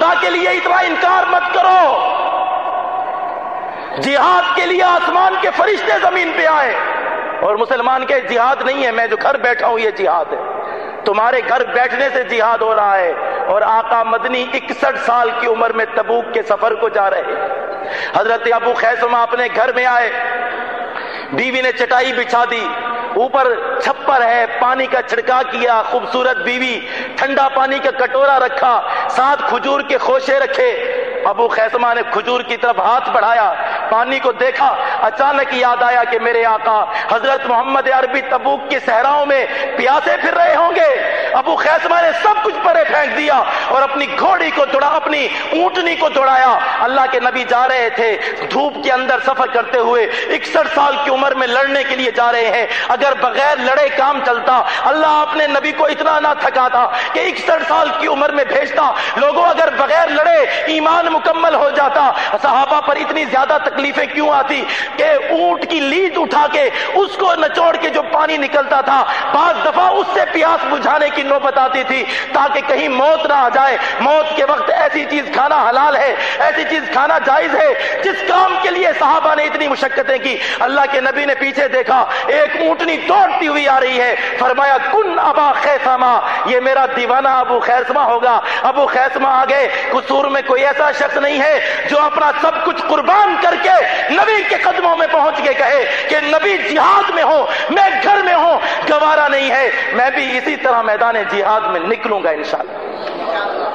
خدا کے لیے اتنا انکار مت کرو۔ جہاد کے لیے آسمان کے فرشتے زمین پہ آئے۔ اور مسلمان کے جہاد نہیں ہے، میں جو گھر بیٹھا ہوں، یہ جہاد ہے۔ تمہارے گھر بیٹھنے سے جہاد ہو رہا ہے۔ اور آقا مدنی اکسٹھ سال کی عمر میں تبوک کے سفر کو جا رہے حضرت ابو خیسما اپنے گھر میں آئے۔ بیوی نے چٹائی بچھا دی۔ اوپر چھپر ہے، پانی کا چھڑکا کیا، خوبصورت بیوی، ٹھنڈا پانی کا کٹورا رکھا، ساتھ کھجور کے خوشے رکھے۔ ابو خیسما نے کھجور کی طرف ہاتھ بڑھایا، پانی کو دیکھا، اچانک یاد آیا کہ میرے آقا حضرت محمد عربی تبوک کی صحراؤں میں پیاسے پھر رہے ہوں گے۔ ابو خیسما نے سب کچھ پرے پھینک دیا اور اپنی گھوڑی کو دوڑا، اپنی اونٹنی کو دوڑایا۔ اللہ کے نبی جا رہے تھے، دھوپ کے اندر سفر کرتے ہوئے اکسٹھ سال کی عمر میں لڑنے کے لیے جا رہے ہیں۔ اگر بغیر لڑے کام چلتا، اللہ اپنے نبی کو اتنا نہ تھکا تھا کہ اکسٹھ سال کی عمر میں بھیجتا۔ لوگوں، اگر بغیر لڑے ایمان مکمل ہو جاتا، صحابہ پر اتنی زیادہ تکلیفیں کیوں آتی کہ اونٹ کی لید اٹھا کے اس کو نچوڑ کے جو پانی نکلتا تھا، بعض دفعہ اس سے پیاس بجھانے کی نوبت آتی تھی تاکہ کہیں موت نہ آ جائے۔ موت کے وقت ایسی چیز کھانا حلال ہے، ایسی چیز کھانا جائز ہے جس کام کے لیے صحابہ نے اتنی مشقتیں کی۔ اللہ کے نبی نے پیچھے دیکھا، ایک اونٹنی دوڑتی ہوئی آ رہی ہے۔ فرمایا، کن ابا خیسما یہ میرا دیوانہ ابو خیسما ہوگا۔ ابو خیسما آگے، قصور میں کوئی ایسا شخص نہیں ہے جو اپنا سب کچھ قربان کر کے نبی کے قدموں میں پہنچ کے کہے کہ نبی جہاد میں ہو میں گوارا نہیں ہے میں بھی اسی طرح میدان جہاد میں نکلوں گا انشاءاللہ۔